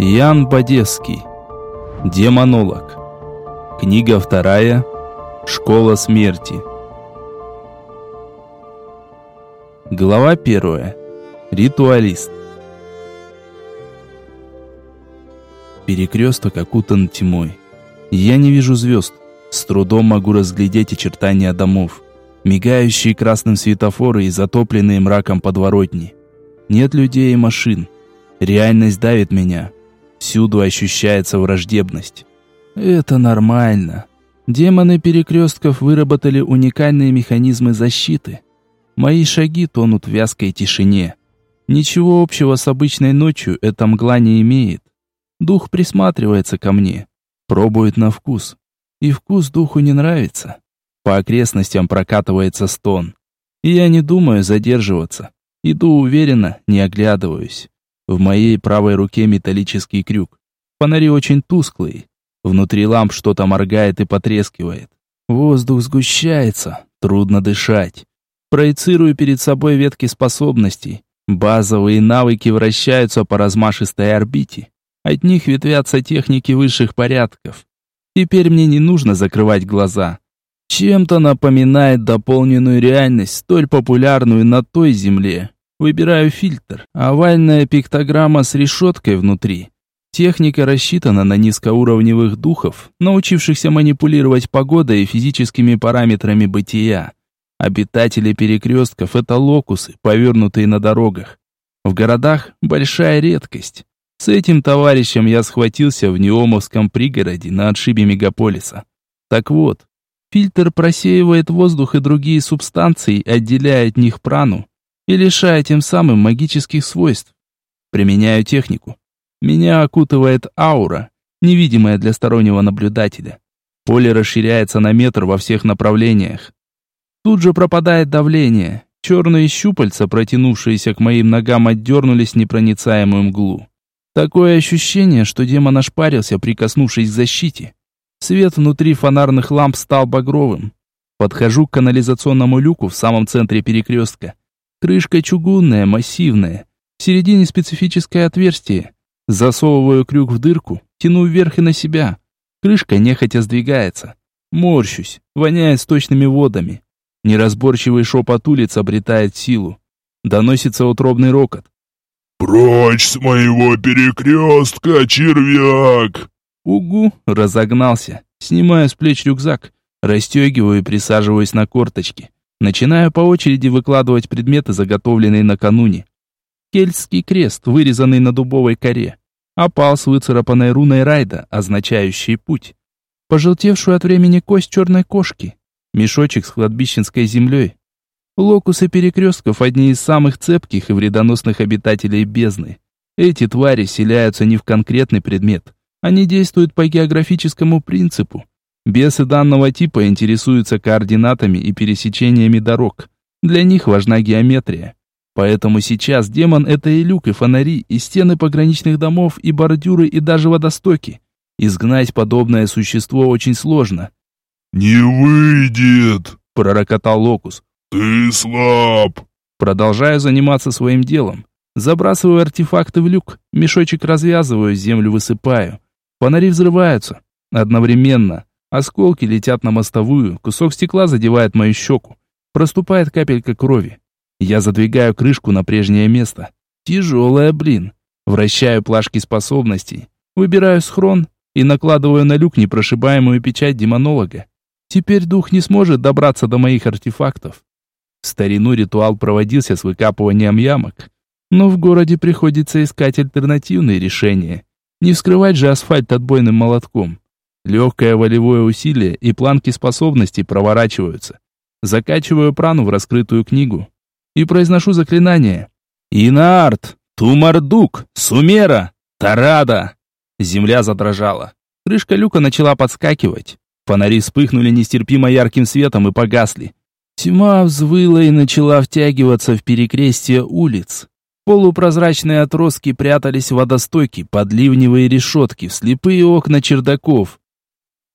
Ян Бодевский. Демонолог. Книга вторая. Школа смерти. Глава первая. Ритуалист. Перекресток окутан тьмой. Я не вижу звезд. С трудом могу разглядеть очертания домов. Мигающие красным светофоры и затопленные мраком подворотни. Нет людей и машин. Реальность давит меня. Всюду ощущается враждебность. Это нормально. Демоны перекрестков выработали уникальные механизмы защиты. Мои шаги тонут в вязкой тишине. Ничего общего с обычной ночью эта мгла не имеет. Дух присматривается ко мне, пробует на вкус. И вкус духу не нравится. По окрестностям прокатывается стон. И я не думаю задерживаться. Иду уверенно, не оглядываюсь. В моей правой руке металлический крюк. Фонари очень тусклые. Внутри ламп что-то моргает и потрескивает. Воздух сгущается, трудно дышать. Проецирую перед собой ветки способностей. Базовые навыки вращаются по размашистой орбите. От них ветвятся техники высших порядков. Теперь мне не нужно закрывать глаза. Чем-то напоминает дополненную реальность, столь популярную на той земле. Выбираю фильтр. Овальная пиктограмма с решеткой внутри. Техника рассчитана на низкоуровневых духов, научившихся манипулировать погодой и физическими параметрами бытия. Обитатели перекрестков – это локусы, повернутые на дорогах. В городах – большая редкость. С этим товарищем я схватился в Неомовском пригороде на отшибе мегаполиса. Так вот, фильтр просеивает воздух и другие субстанции, отделяя от них прану, и лишая тем самым магических свойств. Применяю технику. Меня окутывает аура, невидимая для стороннего наблюдателя. Поле расширяется на метр во всех направлениях. Тут же пропадает давление. Черные щупальца, протянувшиеся к моим ногам, отдернулись в непроницаемую мглу. Такое ощущение, что демон ошпарился, прикоснувшись к защите. Свет внутри фонарных ламп стал багровым. Подхожу к канализационному люку в самом центре перекрестка. Крышка чугунная, массивная. В середине специфическое отверстие. Засовываю крюк в дырку, тяну вверх и на себя. Крышка нехотя сдвигается. Морщусь, воняет сточными водами. Неразборчивый шепот улиц обретает силу. Доносится утробный рокот. «Прочь с моего перекрестка, червяк!» Угу, разогнался. Снимаю с плеч рюкзак, расстегиваю и присаживаюсь на корточки. Начинаю по очереди выкладывать предметы, заготовленные накануне. Кельтский крест, вырезанный на дубовой коре. Опал с выцарапанной руной райда, означающий путь. Пожелтевшую от времени кость черной кошки. Мешочек с кладбищенской землей. Локусы перекрестков – одни из самых цепких и вредоносных обитателей бездны. Эти твари селяются не в конкретный предмет. Они действуют по географическому принципу. Бесы данного типа интересуются координатами и пересечениями дорог. Для них важна геометрия. Поэтому сейчас демон — это и люк, и фонари, и стены пограничных домов, и бордюры, и даже водостоки. Изгнать подобное существо очень сложно. «Не выйдет!» — пророкотал Локус. «Ты слаб!» Продолжаю заниматься своим делом. Забрасываю артефакты в люк, мешочек развязываю, землю высыпаю. Фонари взрываются. Одновременно. Осколки летят на мостовую, кусок стекла задевает мою щеку. Проступает капелька крови. Я задвигаю крышку на прежнее место. Тяжелая, блин. Вращаю плашки способностей. Выбираю схрон и накладываю на люк непрошибаемую печать демонолога. Теперь дух не сможет добраться до моих артефактов. В старину ритуал проводился с выкапыванием ямок. Но в городе приходится искать альтернативные решения. Не вскрывать же асфальт отбойным молотком. Легкое волевое усилие и планки способностей проворачиваются. Закачиваю прану в раскрытую книгу и произношу заклинание. «Инарт! Тумардук! Сумера! Тарада!» Земля задрожала. Крышка люка начала подскакивать. Фонари вспыхнули нестерпимо ярким светом и погасли. Тьма взвыла и начала втягиваться в перекрестие улиц. Полупрозрачные отростки прятались в водостоки, подливневые решетки, в слепые окна чердаков.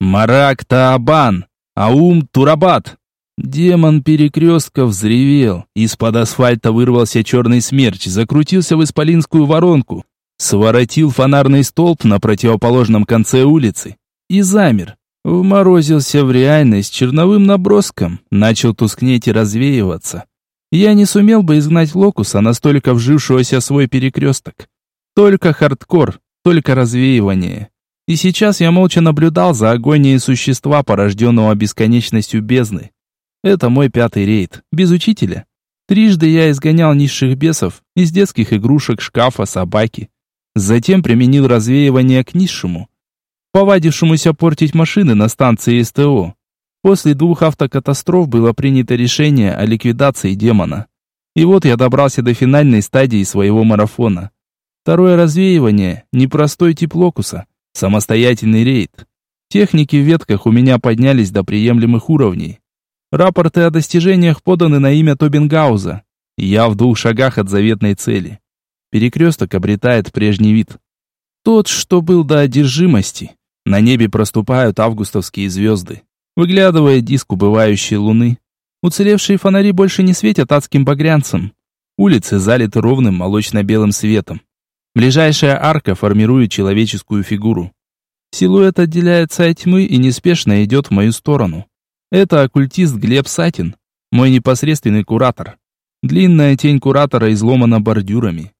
Марак Таабан! Аум Турабат! Демон перекрестка взревел. Из-под асфальта вырвался черный смерч, закрутился в исполинскую воронку. своротил фонарный столб на противоположном конце улицы и замер. Вморозился в реальность черновым наброском, начал тускнеть и развеиваться. Я не сумел бы изгнать локуса, настолько вжившегося в свой перекресток. Только хардкор, только развеивание. И сейчас я молча наблюдал за агонией существа, порожденного бесконечностью бездны. Это мой пятый рейд, без учителя. Трижды я изгонял низших бесов из детских игрушек, шкафа, собаки. Затем применил развеивание к низшему, повадившемуся портить машины на станции СТО. После двух автокатастроф было принято решение о ликвидации демона. И вот я добрался до финальной стадии своего марафона. Второе развеивание – непростой тип локуса – Самостоятельный рейд. Техники в ветках у меня поднялись до приемлемых уровней. Рапорты о достижениях поданы на имя Тобингауза. Я в двух шагах от заветной цели. Перекресток обретает прежний вид. Тот, что был до одержимости. На небе проступают августовские звезды. Выглядывает диск убывающей луны. Уцелевшие фонари больше не светят адским багрянцем. Улицы залиты ровным молочно-белым светом. Ближайшая арка формирует человеческую фигуру. Силуэт отделяется от тьмы и неспешно идет в мою сторону. Это оккультист Глеб Сатин, мой непосредственный куратор. Длинная тень куратора изломана бордюрами.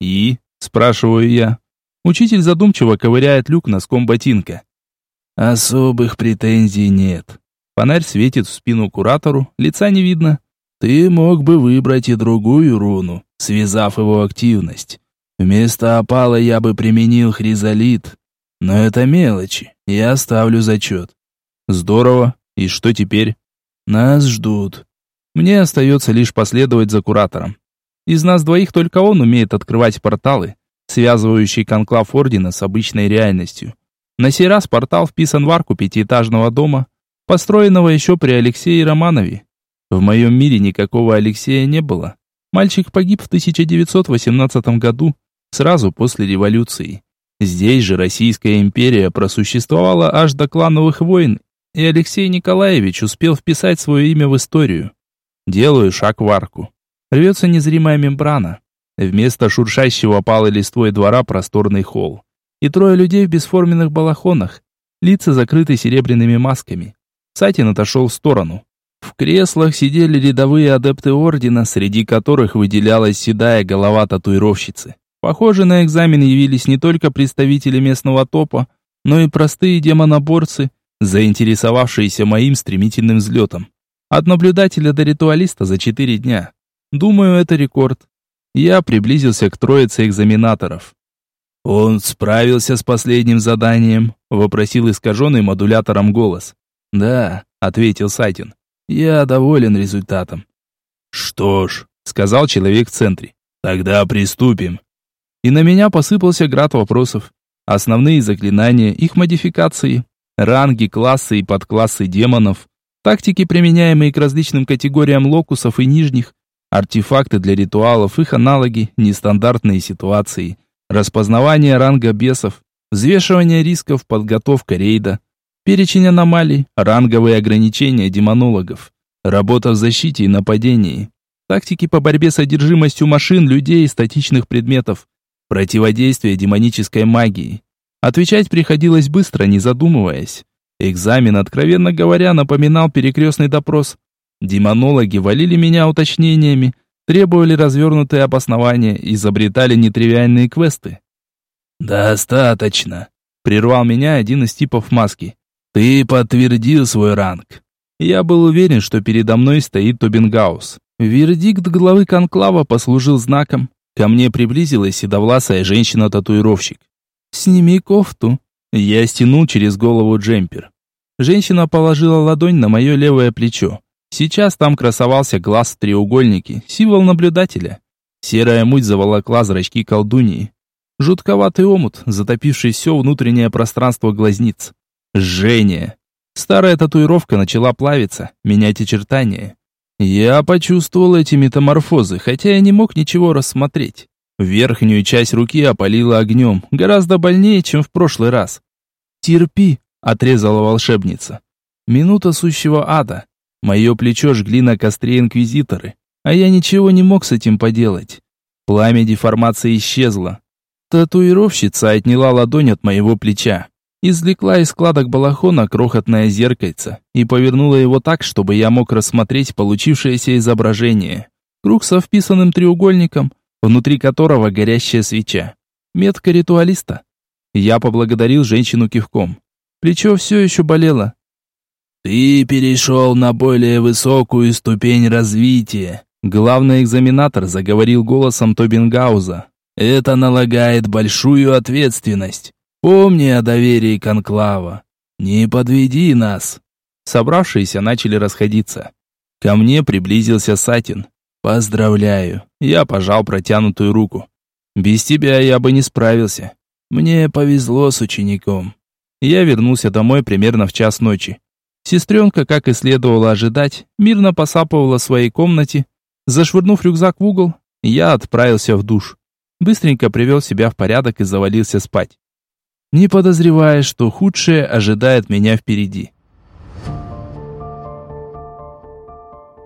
«И?» – спрашиваю я. Учитель задумчиво ковыряет люк носком ботинка. «Особых претензий нет». Фонарь светит в спину куратору, лица не видно. «Ты мог бы выбрать и другую руну, связав его активность. Вместо опала я бы применил хризолит. Но это мелочи, я ставлю зачет. Здорово. И что теперь? Нас ждут. Мне остается лишь последовать за куратором. Из нас двоих только он умеет открывать порталы, связывающие конклав Ордена с обычной реальностью. На сей раз портал вписан в арку пятиэтажного дома, построенного еще при Алексее Романове. В моем мире никакого Алексея не было. Мальчик погиб в 1918 году, сразу после революции. Здесь же Российская империя просуществовала аж до клановых войн, и Алексей Николаевич успел вписать свое имя в историю. Делаю шаг в арку. Рвется незримая мембрана. Вместо шуршащего палой листвой двора просторный холл. И трое людей в бесформенных балахонах. Лица закрыты серебряными масками. Сатин отошел в сторону. В креслах сидели рядовые адепты ордена, среди которых выделялась седая голова татуировщицы. Похоже, на экзамен явились не только представители местного топа, но и простые демоноборцы, заинтересовавшиеся моим стремительным взлетом. От наблюдателя до ритуалиста за четыре дня. Думаю, это рекорд. Я приблизился к троице экзаменаторов. «Он справился с последним заданием?» — вопросил искаженный модулятором голос. «Да», — ответил Сайтин. «Я доволен результатом». «Что ж», — сказал человек в центре. «Тогда приступим». И на меня посыпался град вопросов. Основные заклинания, их модификации, ранги, классы и подклассы демонов, тактики, применяемые к различным категориям локусов и нижних, артефакты для ритуалов, их аналоги, нестандартные ситуации, распознавание ранга бесов, взвешивание рисков, подготовка рейда, перечень аномалий, ранговые ограничения демонологов, работа в защите и нападении, тактики по борьбе с одержимостью машин, людей и статичных предметов, Противодействие демонической магии. Отвечать приходилось быстро, не задумываясь. Экзамен, откровенно говоря, напоминал перекрестный допрос. Демонологи валили меня уточнениями, требовали развернутые обоснования, изобретали нетривиальные квесты. «Достаточно», — прервал меня один из типов маски. «Ты подтвердил свой ранг». Я был уверен, что передо мной стоит Тобингаус. Вердикт главы конклава послужил знаком. Ко мне приблизилась седовласая женщина-татуировщик. «Сними кофту». Я стянул через голову джемпер. Женщина положила ладонь на мое левое плечо. Сейчас там красовался глаз в треугольнике, символ наблюдателя. Серая муть заволокла зрачки колдуньи. Жутковатый омут, затопивший все внутреннее пространство глазниц. Жжение. Старая татуировка начала плавиться, менять очертания. Я почувствовал эти метаморфозы, хотя я не мог ничего рассмотреть. Верхнюю часть руки опалило огнем, гораздо больнее, чем в прошлый раз. «Терпи», — отрезала волшебница. «Минута сущего ада. Мое плечо жгли на костре инквизиторы, а я ничего не мог с этим поделать. Пламя деформации исчезло. Татуировщица отняла ладонь от моего плеча, извлекла из складок балахона крохотное зеркальце и повернула его так, чтобы я мог рассмотреть получившееся изображение. Круг со вписанным треугольником, внутри которого горящая свеча. Метка ритуалиста. Я поблагодарил женщину кивком. Плечо все еще болело. «Ты перешел на более высокую ступень развития», главный экзаменатор заговорил голосом Тобингауза. «Это налагает большую ответственность. Помни о доверии Конклава. Не подведи нас». Собравшиеся начали расходиться. Ко мне приблизился Сатин. «Поздравляю». Я пожал протянутую руку. «Без тебя я бы не справился. Мне повезло с учеником». Я вернулся домой примерно в час ночи. Сестренка, как и следовало ожидать, мирно посапывала в своей комнате. Зашвырнув рюкзак в угол, я отправился в душ. Быстренько привел себя в порядок и завалился спать. Не подозревая, что худшее ожидает меня впереди.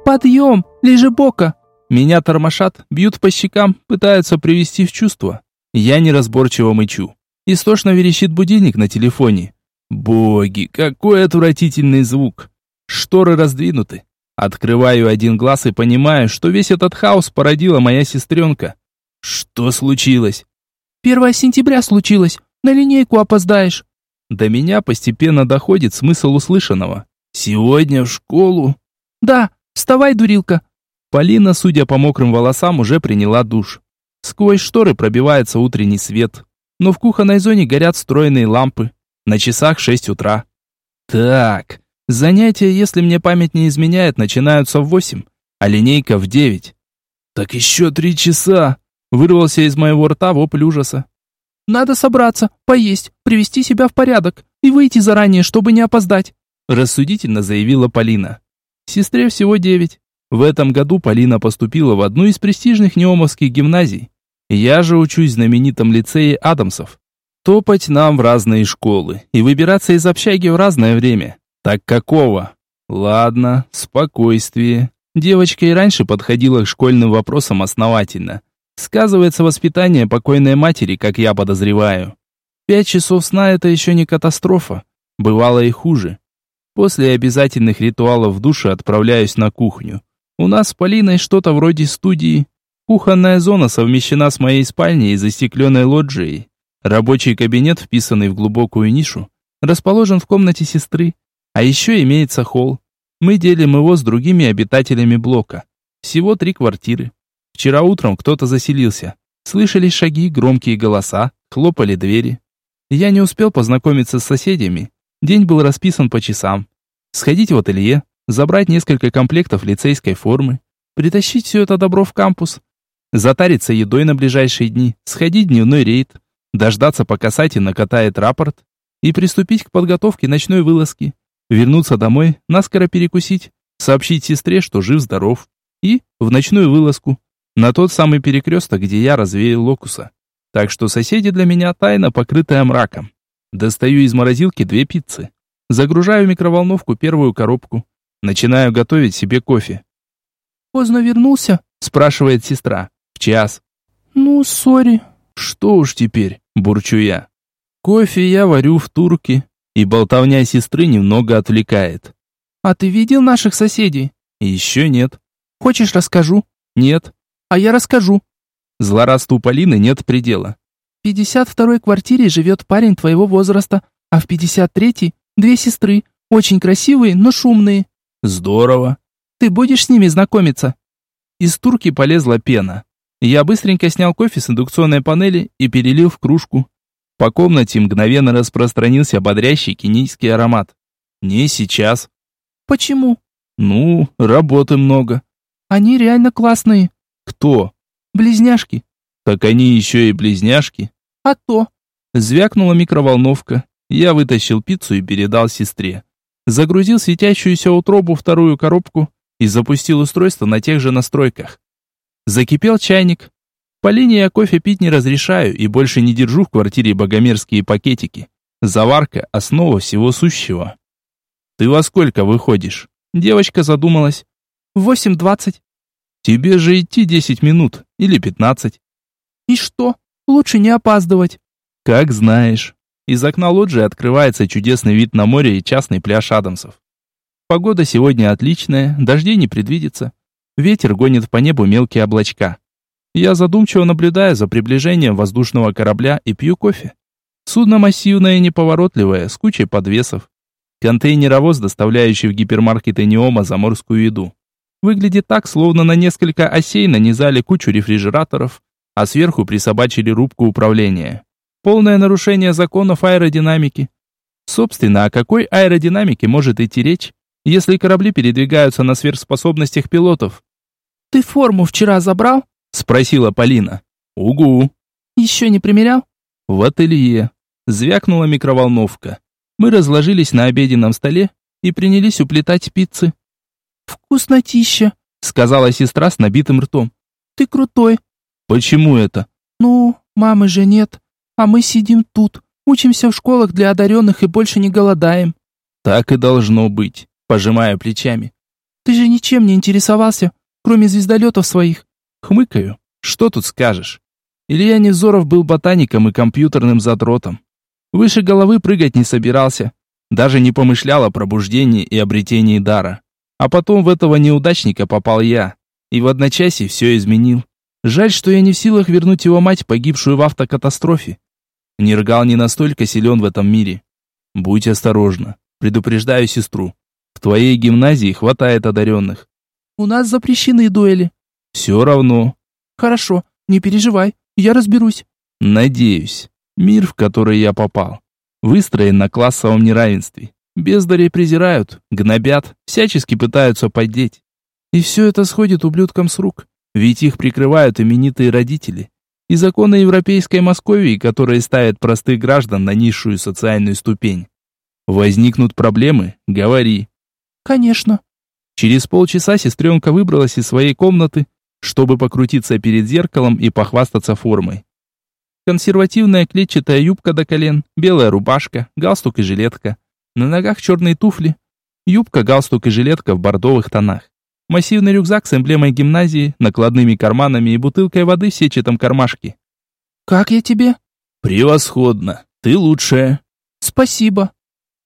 «Подъем! Лежебока!» Меня тормошат, бьют по щекам, пытаются привести в чувство. Я неразборчиво мычу. Истошно верещит будильник на телефоне. Боги, какой отвратительный звук. Шторы раздвинуты. Открываю один глаз и понимаю, что весь этот хаос породила моя сестренка. Что случилось? 1 сентября случилось. На линейку опоздаешь. До меня постепенно доходит смысл услышанного. Сегодня в школу? Да, вставай, дурилка. Полина, судя по мокрым волосам, уже приняла душ. Сквозь шторы пробивается утренний свет. Но в кухонной зоне горят стройные лампы. На часах 6 утра. Так, занятия, если мне память не изменяет, начинаются в 8, а линейка в 9. Так еще три часа. Вырвался из моего рта вопль ужаса. Надо собраться, поесть, привести себя в порядок и выйти заранее, чтобы не опоздать, рассудительно заявила Полина. Сестре всего девять. В этом году Полина поступила в одну из престижных неомовских гимназий. Я же учусь в знаменитом лицее Адамсов. Топать нам в разные школы и выбираться из общаги в разное время. Так какого? Ладно, спокойствие. Девочка и раньше подходила к школьным вопросам основательно. Сказывается воспитание покойной матери, как я подозреваю. Пять часов сна – это еще не катастрофа. Бывало и хуже. После обязательных ритуалов в душе отправляюсь на кухню. У нас с Полиной что-то вроде студии. Кухонная зона совмещена с моей спальней и застекленной лоджией. Рабочий кабинет, вписанный в глубокую нишу, расположен в комнате сестры. А еще имеется холл. Мы делим его с другими обитателями блока. Всего три квартиры. Вчера утром кто-то заселился. Слышались шаги, громкие голоса, хлопали двери. Я не успел познакомиться с соседями. День был расписан по часам. Сходить в ателье, забрать несколько комплектов лицейской формы, притащить все это добро в кампус, затариться едой на ближайшие дни, сходить в дневной рейд, дождаться, пока Сати накатает рапорт, и приступить к подготовке ночной вылазки, вернуться домой, наскоро перекусить, сообщить сестре, что жив-здоров, и в ночную вылазку, на тот самый перекресток, где я развеял локуса. Так что соседи для меня тайна, покрытая мраком. Достаю из морозилки две пиццы. Загружаю в микроволновку первую коробку. Начинаю готовить себе кофе. «Поздно вернулся?» – спрашивает сестра. «В час». «Ну, сори». «Что уж теперь?» – бурчу я. Кофе я варю в турке, и болтовня сестры немного отвлекает. «А ты видел наших соседей?» «Еще нет». «Хочешь, расскажу?» «Нет». «А я расскажу». Злорадству Полины нет предела. В 52-й квартире живет парень твоего возраста, а в 53-й две сестры, очень красивые, но шумные. Здорово. Ты будешь с ними знакомиться? Из турки полезла пена. Я быстренько снял кофе с индукционной панели и перелил в кружку. По комнате мгновенно распространился бодрящий кенийский аромат. Не сейчас. Почему? Ну, работы много. Они реально классные. Кто? Близняшки. Так они еще и близняшки. А то. Звякнула микроволновка. Я вытащил пиццу и передал сестре. Загрузил светящуюся утробу вторую коробку и запустил устройство на тех же настройках. Закипел чайник. По линии я кофе пить не разрешаю и больше не держу в квартире богомерзкие пакетики. Заварка – основа всего сущего. «Ты во сколько выходишь?» Девочка задумалась. «В восемь двадцать». «Тебе же идти десять минут или пятнадцать». «И что?» Лучше не опаздывать. Как знаешь. Из окна лоджии открывается чудесный вид на море и частный пляж Адамсов. Погода сегодня отличная, дождей не предвидится. Ветер гонит по небу мелкие облачка. Я задумчиво наблюдаю за приближением воздушного корабля и пью кофе. Судно массивное и неповоротливое, с кучей подвесов. Контейнеровоз, доставляющий в гипермаркеты Неома заморскую еду. Выглядит так, словно на несколько осей нанизали кучу рефрижераторов, а сверху присобачили рубку управления. Полное нарушение законов аэродинамики. Собственно, о какой аэродинамике может идти речь, если корабли передвигаются на сверхспособностях пилотов? Ты форму вчера забрал? Спросила Полина. Угу. Еще не примерял? В ателье. Звякнула микроволновка. Мы разложились на обеденном столе и принялись уплетать пиццы. «Вкуснотища», — сказала сестра с набитым ртом. «Ты крутой». «Почему это?» «Ну, мамы же нет, а мы сидим тут, учимся в школах для одаренных и больше не голодаем». «Так и должно быть», — пожимая плечами. «Ты же ничем не интересовался, кроме звездолетов своих». Хмыкаю. «Что тут скажешь?» Илья Невзоров был ботаником и компьютерным задротом. Выше головы прыгать не собирался, даже не помышлял о пробуждении и обретении дара. А потом в этого неудачника попал я, и в одночасье все изменил. Жаль, что я не в силах вернуть его мать, погибшую в автокатастрофе. Нергал не настолько силен в этом мире. Будь осторожна, предупреждаю сестру. В твоей гимназии хватает одаренных. У нас запрещены дуэли. Все равно. Хорошо, не переживай, я разберусь. Надеюсь. Мир, в который я попал, выстроен на классовом неравенстве. Бездарей презирают, гнобят, всячески пытаются поддеть. И все это сходит ублюдкам с рук, ведь их прикрывают именитые родители. И законы европейской Московии, которые ставят простых граждан на низшую социальную ступень. Возникнут проблемы? Говори. Конечно. Через полчаса сестренка выбралась из своей комнаты, чтобы покрутиться перед зеркалом и похвастаться формой. Консервативная клетчатая юбка до колен, белая рубашка, галстук и жилетка. На ногах черные туфли. Юбка, галстук и жилетка в бордовых тонах. Массивный рюкзак с эмблемой гимназии, накладными карманами и бутылкой воды в сетчатом кармашке. «Как я тебе?» «Превосходно. Ты лучшая». «Спасибо».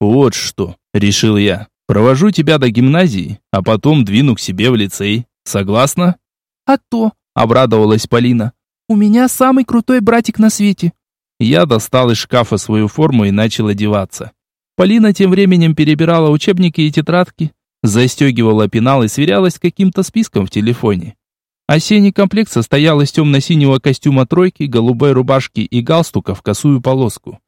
«Вот что», — решил я. «Провожу тебя до гимназии, а потом двину к себе в лицей. Согласна?» «А то», — обрадовалась Полина. «У меня самый крутой братик на свете». Я достал из шкафа свою форму и начал одеваться. Полина тем временем перебирала учебники и тетрадки, застегивала пенал и сверялась с каким-то списком в телефоне. Осенний комплект состоял из темно-синего костюма тройки, голубой рубашки и галстука в косую полоску.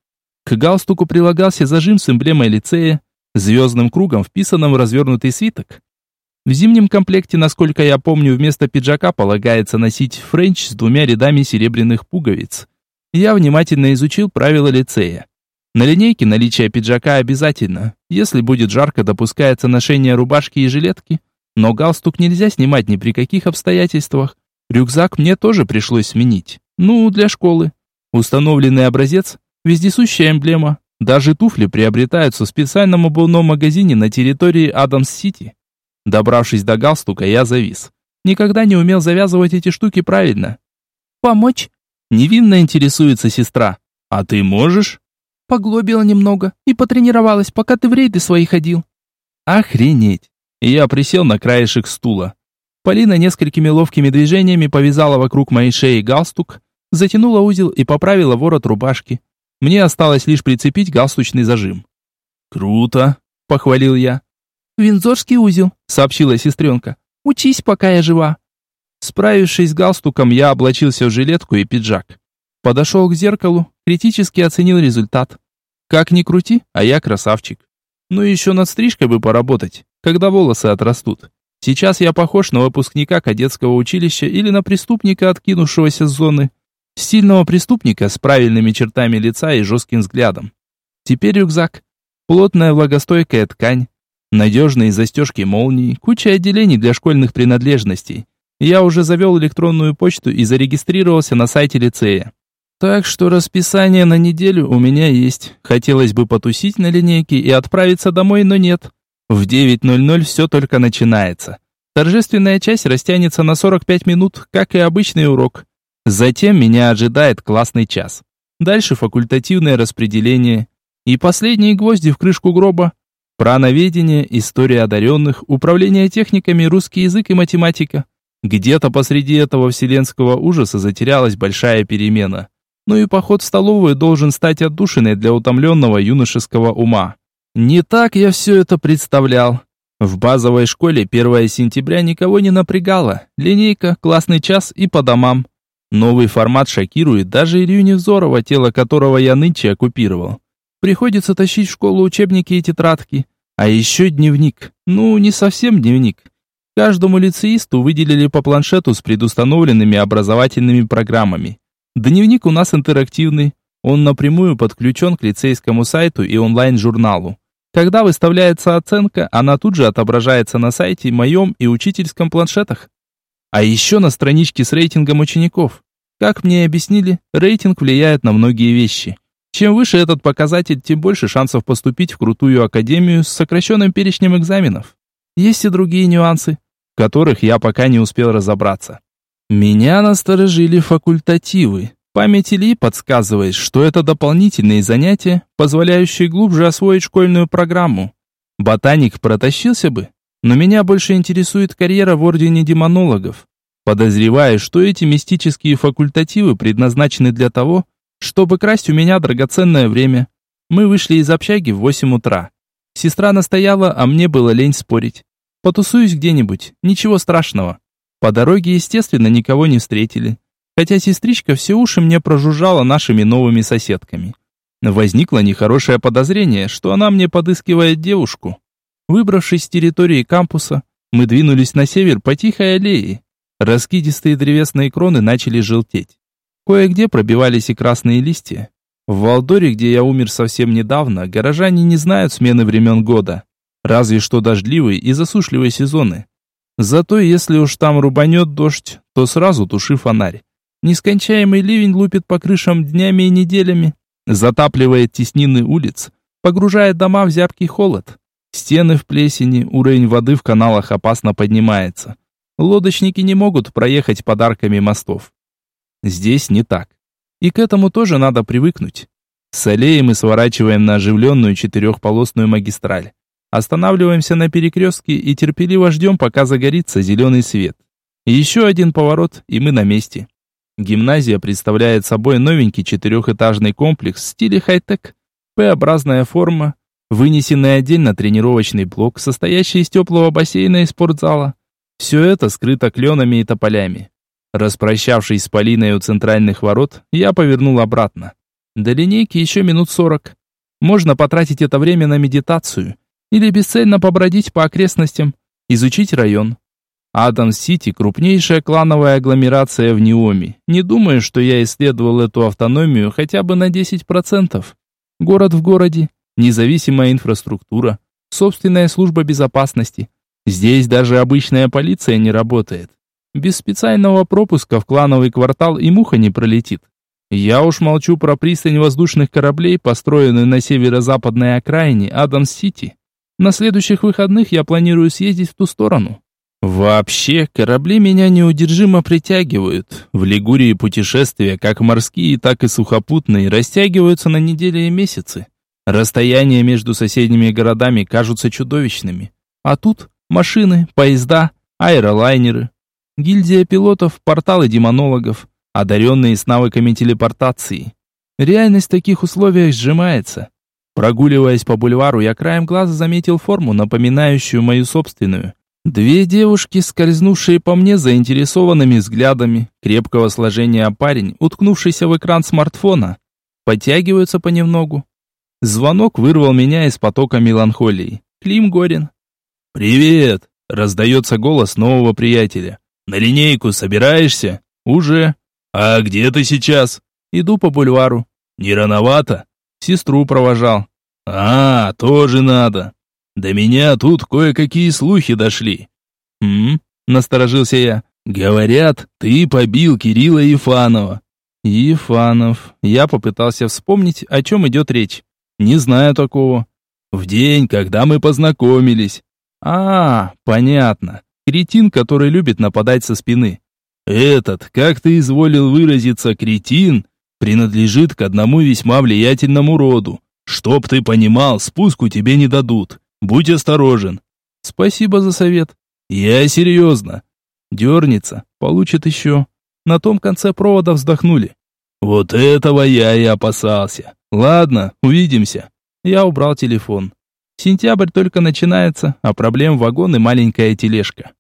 К галстуку прилагался зажим с эмблемой лицея, звездным кругом, вписанным в развернутый свиток. В зимнем комплекте, насколько я помню, вместо пиджака полагается носить френч с двумя рядами серебряных пуговиц. Я внимательно изучил правила лицея. На линейке наличие пиджака обязательно. Если будет жарко, допускается ношение рубашки и жилетки. Но галстук нельзя снимать ни при каких обстоятельствах. Рюкзак мне тоже пришлось сменить. Ну, для школы. Установленный образец, вездесущая эмблема. Даже туфли приобретаются в специальном обувном магазине на территории Адамс-Сити. Добравшись до галстука, я завис. Никогда не умел завязывать эти штуки правильно. «Помочь?» Невинно интересуется сестра. «А ты можешь?» Поглобила немного и потренировалась, пока ты в рейды свои ходил. Охренеть. Я присел на краешек стула. Полина несколькими ловкими движениями повязала вокруг моей шеи галстук, затянула узел и поправила ворот рубашки. Мне осталось лишь прицепить галстучный зажим. «Круто!» — похвалил я. «Винзорский узел», — сообщила сестренка. «Учись, пока я жива». Справившись с галстуком, я облачился в жилетку и пиджак. Подошел к зеркалу, критически оценил результат. Как ни крути, а я красавчик. Ну еще над стрижкой бы поработать, когда волосы отрастут. Сейчас я похож на выпускника кадетского училища или на преступника, откинувшегося с зоны. Стильного преступника с правильными чертами лица и жестким взглядом. Теперь рюкзак. Плотная влагостойкая ткань. Надежные застежки молний, куча отделений для школьных принадлежностей. Я уже завел электронную почту и зарегистрировался на сайте лицея. Так что расписание на неделю у меня есть. Хотелось бы потусить на линейке и отправиться домой, но нет. В 9.00 все только начинается. Торжественная часть растянется на 45 минут, как и обычный урок. Затем меня ожидает классный час. Дальше факультативное распределение. И последние гвозди в крышку гроба. Прановедение, история одаренных, управление техниками, русский язык и математика. Где-то посреди этого вселенского ужаса затерялась большая перемена. Ну и поход в столовую должен стать отдушиной для утомленного юношеского ума. Не так я все это представлял. В базовой школе 1 сентября никого не напрягало. Линейка, классный час и по домам. Новый формат шокирует даже Илью Невзорова, тело которого я нынче оккупировал. Приходится тащить в школу учебники и тетрадки. А еще дневник. Ну, не совсем дневник. Каждому лицеисту выделили по планшету с предустановленными образовательными программами. Дневник у нас интерактивный. Он напрямую подключен к лицейскому сайту и онлайн-журналу. Когда выставляется оценка, она тут же отображается на сайте моем и учительском планшетах. А еще на страничке с рейтингом учеников. Как мне объяснили, рейтинг влияет на многие вещи. Чем выше этот показатель, тем больше шансов поступить в крутую академию с сокращенным перечнем экзаменов. Есть и другие нюансы, в которых я пока не успел разобраться. Меня насторожили факультативы. Память Ильи подсказывает, что это дополнительные занятия, позволяющие глубже освоить школьную программу. Ботаник протащился бы, но меня больше интересует карьера в Ордене Демонологов. Подозреваю, что эти мистические факультативы предназначены для того, чтобы красть у меня драгоценное время. Мы вышли из общаги в 8 утра. Сестра настояла, а мне было лень спорить. Потусуюсь где-нибудь, ничего страшного. По дороге, естественно, никого не встретили хотя сестричка все уши мне прожужжала нашими новыми соседками. Возникло нехорошее подозрение, что она мне подыскивает девушку. Выбравшись с территории кампуса, мы двинулись на север по тихой аллее. Раскидистые древесные кроны начали желтеть. Кое-где пробивались и красные листья. В Валдоре, где я умер совсем недавно, горожане не знают смены времен года. Разве что дождливые и засушливые сезоны. Зато если уж там рубанет дождь, то сразу туши фонарь. Нескончаемый ливень лупит по крышам днями и неделями, затапливает теснины улиц, погружает дома в зябкий холод. Стены в плесени, уровень воды в каналах опасно поднимается. Лодочники не могут проехать подарками мостов. Здесь не так. И к этому тоже надо привыкнуть. С аллеи мы сворачиваем на оживленную четырехполосную магистраль. Останавливаемся на перекрестке и терпеливо ждем, пока загорится зеленый свет. Еще один поворот, и мы на месте. Гимназия представляет собой новенький четырехэтажный комплекс в стиле хай-тек. П-образная форма, вынесенный отдельно тренировочный блок, состоящий из теплого бассейна и спортзала. Все это скрыто кленами и тополями. Распрощавшись с Полиной у центральных ворот, я повернул обратно. До линейки еще минут сорок. Можно потратить это время на медитацию или бесцельно побродить по окрестностям, изучить район. Адамс-Сити – крупнейшая клановая агломерация в Неоме. Не думаю, что я исследовал эту автономию хотя бы на 10%. Город в городе, независимая инфраструктура, собственная служба безопасности. Здесь даже обычная полиция не работает. Без специального пропуска в клановый квартал и муха не пролетит. Я уж молчу про пристань воздушных кораблей, построенную на северо-западной окраине Адамс-Сити. На следующих выходных я планирую съездить в ту сторону. Вообще, корабли меня неудержимо притягивают. В Лигурии путешествия, как морские, так и сухопутные, растягиваются на недели и месяцы. Расстояния между соседними городами кажутся чудовищными. А тут машины, поезда, аэролайнеры. Гильдия пилотов, порталы демонологов, одаренные с навыками телепортации. Реальность в таких условиях сжимается. Прогуливаясь по бульвару, я краем глаза заметил форму, напоминающую мою собственную – Две девушки, скользнувшие по мне заинтересованными взглядами, крепкого сложения парень, уткнувшийся в экран смартфона, подтягиваются понемногу. Звонок вырвал меня из потока меланхолии. Клим Горин. «Привет!» — раздается голос нового приятеля. «На линейку собираешься?» «Уже». «А где ты сейчас?» «Иду по бульвару». «Не рановато?» «Сестру провожал». «А, тоже надо». До меня тут кое-какие слухи дошли. Хм, насторожился я. Говорят, ты побил Кирилла Ефанова. Ефанов. Я попытался вспомнить, о чем идет речь. Не знаю такого. В день, когда мы познакомились. А, понятно. Кретин, который любит нападать со спины. Этот, как ты изволил выразиться, кретин, принадлежит к одному весьма влиятельному роду. Чтоб ты понимал, спуску тебе не дадут. Будь осторожен. Спасибо за совет. Я серьезно. Дернется, получит еще. На том конце провода вздохнули. Вот этого я и опасался. Ладно, увидимся. Я убрал телефон. Сентябрь только начинается, а проблем вагон и маленькая тележка.